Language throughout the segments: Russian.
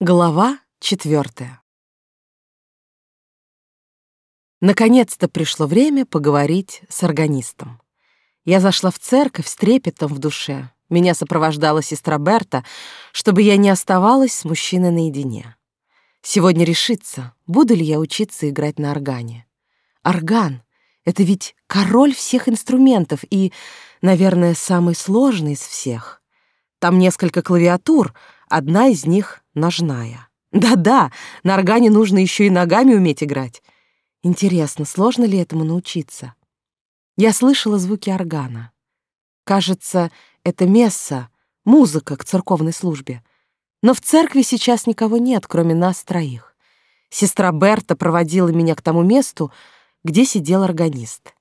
Глава четвертая. Наконец-то пришло время поговорить с органистом. Я зашла в церковь с трепетом в душе. Меня сопровождала сестра Берта, чтобы я не оставалась с мужчиной наедине. Сегодня решится, буду ли я учиться играть на органе. Орган — это ведь король всех инструментов и, наверное, самый сложный из всех. Там несколько клавиатур, одна из них ножная. Да-да, на органе нужно еще и ногами уметь играть. Интересно, сложно ли этому научиться? Я слышала звуки органа. Кажется, это месса, музыка к церковной службе. Но в церкви сейчас никого нет, кроме нас троих. Сестра Берта проводила меня к тому месту, где сидел органист.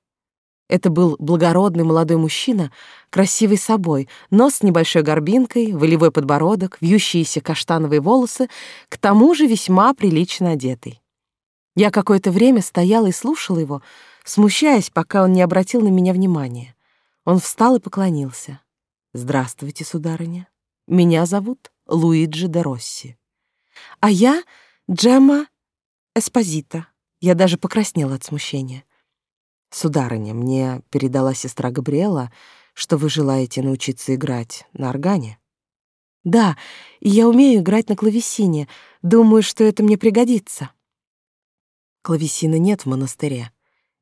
Это был благородный молодой мужчина, красивый собой, нос с небольшой горбинкой, волевой подбородок, вьющиеся каштановые волосы, к тому же весьма прилично одетый. Я какое-то время стояла и слушала его, смущаясь, пока он не обратил на меня внимания. Он встал и поклонился. «Здравствуйте, сударыня. Меня зовут Луиджи де Росси. А я Джемма Эспозита». Я даже покраснела от смущения. «Сударыня, мне передала сестра Габриэла, что вы желаете научиться играть на органе». «Да, и я умею играть на клавесине. Думаю, что это мне пригодится». Клавесина нет в монастыре.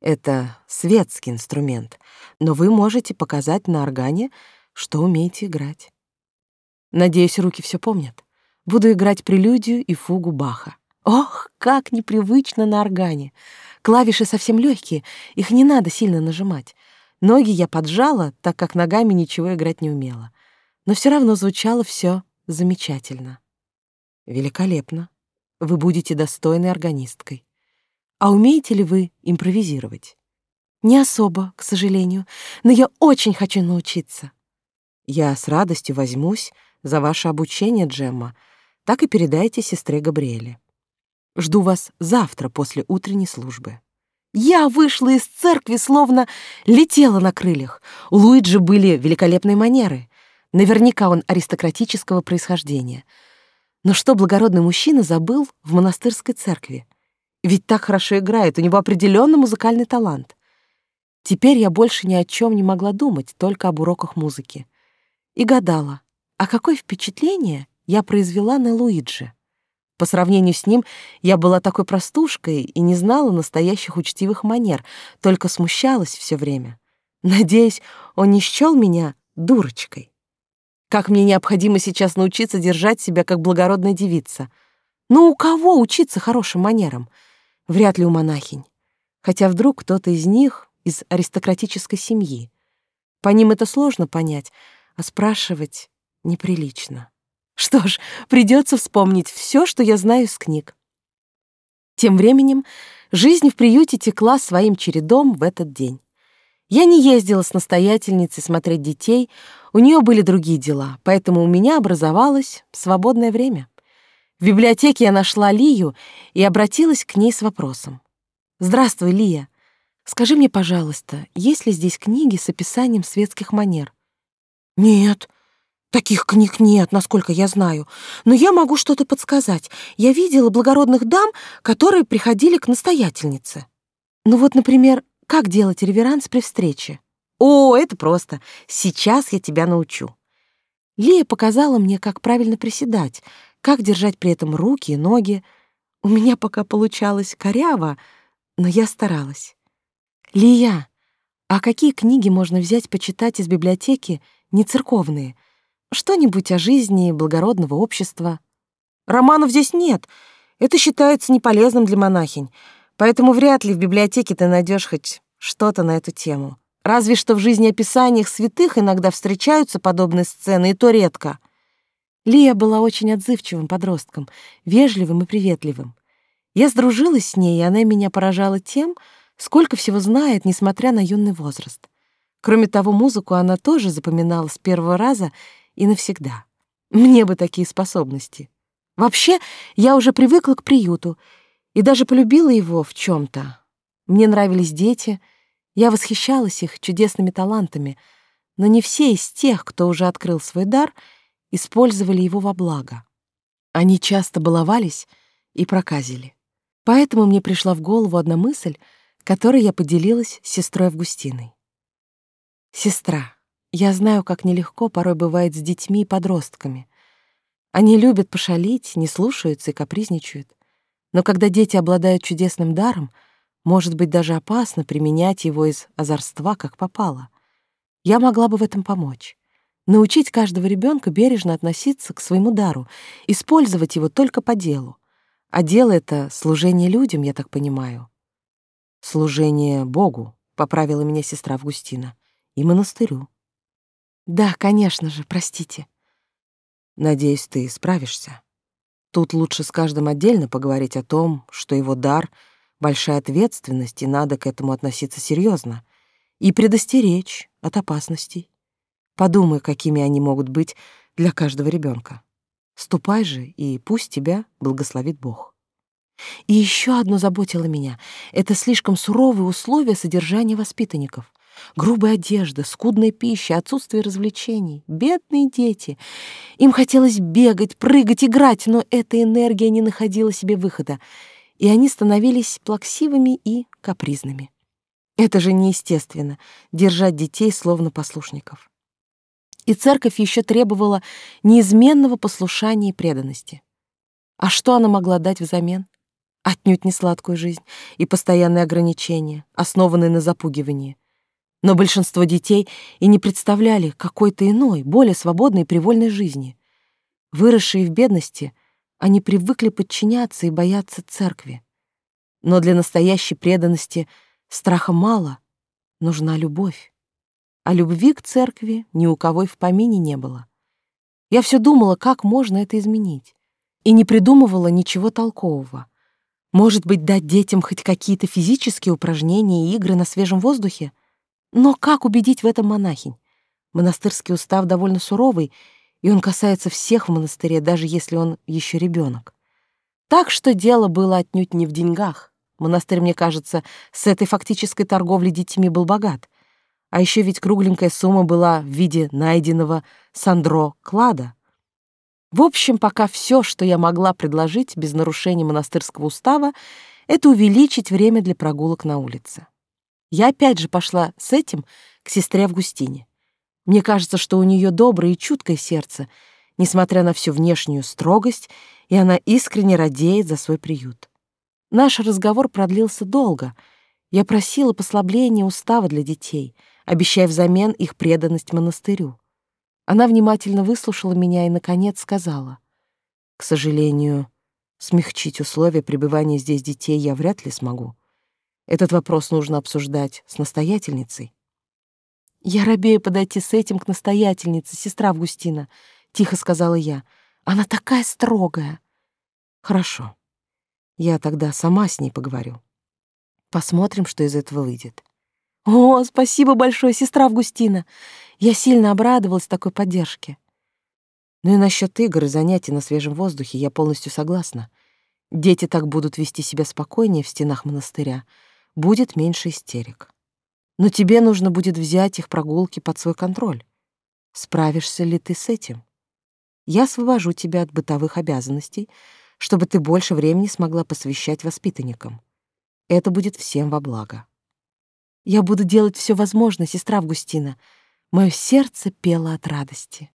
Это светский инструмент, но вы можете показать на органе, что умеете играть. Надеюсь, руки все помнят. Буду играть прелюдию и фугу Баха. Ох, как непривычно на органе. Клавиши совсем легкие, их не надо сильно нажимать. Ноги я поджала, так как ногами ничего играть не умела. Но все равно звучало все замечательно. Великолепно. Вы будете достойной органисткой. А умеете ли вы импровизировать? Не особо, к сожалению, но я очень хочу научиться. Я с радостью возьмусь за ваше обучение, Джемма. Так и передайте сестре Габриэле. Жду вас завтра после утренней службы. Я вышла из церкви, словно летела на крыльях. У Луиджи были великолепные манеры. Наверняка он аристократического происхождения. Но что благородный мужчина забыл в монастырской церкви? Ведь так хорошо играет, у него определенно музыкальный талант. Теперь я больше ни о чем не могла думать, только об уроках музыки. И гадала, а какое впечатление я произвела на Луиджи? По сравнению с ним я была такой простушкой и не знала настоящих учтивых манер, только смущалась все время. Надеюсь, он не счёл меня дурочкой. Как мне необходимо сейчас научиться держать себя как благородная девица. Но у кого учиться хорошим манерам? Вряд ли у монахинь. Хотя вдруг кто-то из них из аристократической семьи. По ним это сложно понять, а спрашивать неприлично. Что ж, придется вспомнить все, что я знаю из книг. Тем временем жизнь в приюте текла своим чередом в этот день. Я не ездила с настоятельницей смотреть детей, у нее были другие дела, поэтому у меня образовалось свободное время. В библиотеке я нашла Лию и обратилась к ней с вопросом. «Здравствуй, Лия. Скажи мне, пожалуйста, есть ли здесь книги с описанием светских манер?» «Нет», Таких книг нет, насколько я знаю. Но я могу что-то подсказать. Я видела благородных дам, которые приходили к настоятельнице. Ну вот, например, как делать реверанс при встрече? О, это просто. Сейчас я тебя научу. Лия показала мне, как правильно приседать, как держать при этом руки и ноги. У меня пока получалось коряво, но я старалась. Лия, а какие книги можно взять почитать из библиотеки, не церковные? Что-нибудь о жизни благородного общества. Романов здесь нет. Это считается неполезным для монахинь. Поэтому вряд ли в библиотеке ты найдешь хоть что-то на эту тему. Разве что в жизнеописаниях святых иногда встречаются подобные сцены, и то редко. Лия была очень отзывчивым подростком, вежливым и приветливым. Я сдружилась с ней, и она меня поражала тем, сколько всего знает, несмотря на юный возраст. Кроме того, музыку она тоже запоминала с первого раза и навсегда. Мне бы такие способности. Вообще, я уже привыкла к приюту и даже полюбила его в чем то Мне нравились дети, я восхищалась их чудесными талантами, но не все из тех, кто уже открыл свой дар, использовали его во благо. Они часто баловались и проказили. Поэтому мне пришла в голову одна мысль, которой я поделилась с сестрой Августиной. «Сестра, я знаю, как нелегко порой бывает с детьми и подростками. Они любят пошалить, не слушаются и капризничают. Но когда дети обладают чудесным даром, может быть даже опасно применять его из озорства, как попало. Я могла бы в этом помочь. Научить каждого ребенка бережно относиться к своему дару, использовать его только по делу. А дело — это служение людям, я так понимаю. Служение Богу, — поправила меня сестра Августина, — и монастырю. Да, конечно же, простите. Надеюсь, ты справишься. Тут лучше с каждым отдельно поговорить о том, что его дар — большая ответственность, и надо к этому относиться серьезно, и предостеречь от опасностей. Подумай, какими они могут быть для каждого ребенка. Ступай же, и пусть тебя благословит Бог. И еще одно заботило меня — это слишком суровые условия содержания воспитанников. Грубая одежда, скудная пища, отсутствие развлечений. Бедные дети. Им хотелось бегать, прыгать, играть, но эта энергия не находила себе выхода, и они становились плаксивыми и капризными. Это же неестественно — держать детей словно послушников и церковь еще требовала неизменного послушания и преданности. А что она могла дать взамен? Отнюдь не сладкую жизнь и постоянные ограничения, основанные на запугивании. Но большинство детей и не представляли какой-то иной, более свободной и привольной жизни. Выросшие в бедности, они привыкли подчиняться и бояться церкви. Но для настоящей преданности страха мало, нужна любовь а любви к церкви ни у кого и в помине не было. Я все думала, как можно это изменить, и не придумывала ничего толкового. Может быть, дать детям хоть какие-то физические упражнения и игры на свежем воздухе? Но как убедить в этом монахинь? Монастырский устав довольно суровый, и он касается всех в монастыре, даже если он еще ребенок. Так что дело было отнюдь не в деньгах. Монастырь, мне кажется, с этой фактической торговлей детьми был богат. А еще ведь кругленькая сумма была в виде найденного Сандро клада. В общем, пока все, что я могла предложить без нарушения монастырского устава, это увеличить время для прогулок на улице. Я опять же пошла с этим к сестре Августине. Мне кажется, что у нее доброе и чуткое сердце, несмотря на всю внешнюю строгость, и она искренне радеет за свой приют. Наш разговор продлился долго. Я просила послабления устава для детей — обещая взамен их преданность монастырю. Она внимательно выслушала меня и, наконец, сказала, «К сожалению, смягчить условия пребывания здесь детей я вряд ли смогу. Этот вопрос нужно обсуждать с настоятельницей». «Я робею подойти с этим к настоятельнице, сестра Августина», — тихо сказала я. «Она такая строгая». «Хорошо. Я тогда сама с ней поговорю. Посмотрим, что из этого выйдет». «О, спасибо большое, сестра Августина!» Я сильно обрадовалась такой поддержке. Ну и насчет игр и занятий на свежем воздухе я полностью согласна. Дети так будут вести себя спокойнее в стенах монастыря, будет меньше истерик. Но тебе нужно будет взять их прогулки под свой контроль. Справишься ли ты с этим? Я освобожу тебя от бытовых обязанностей, чтобы ты больше времени смогла посвящать воспитанникам. Это будет всем во благо. Я буду делать все возможное, сестра Августина. Мое сердце пело от радости.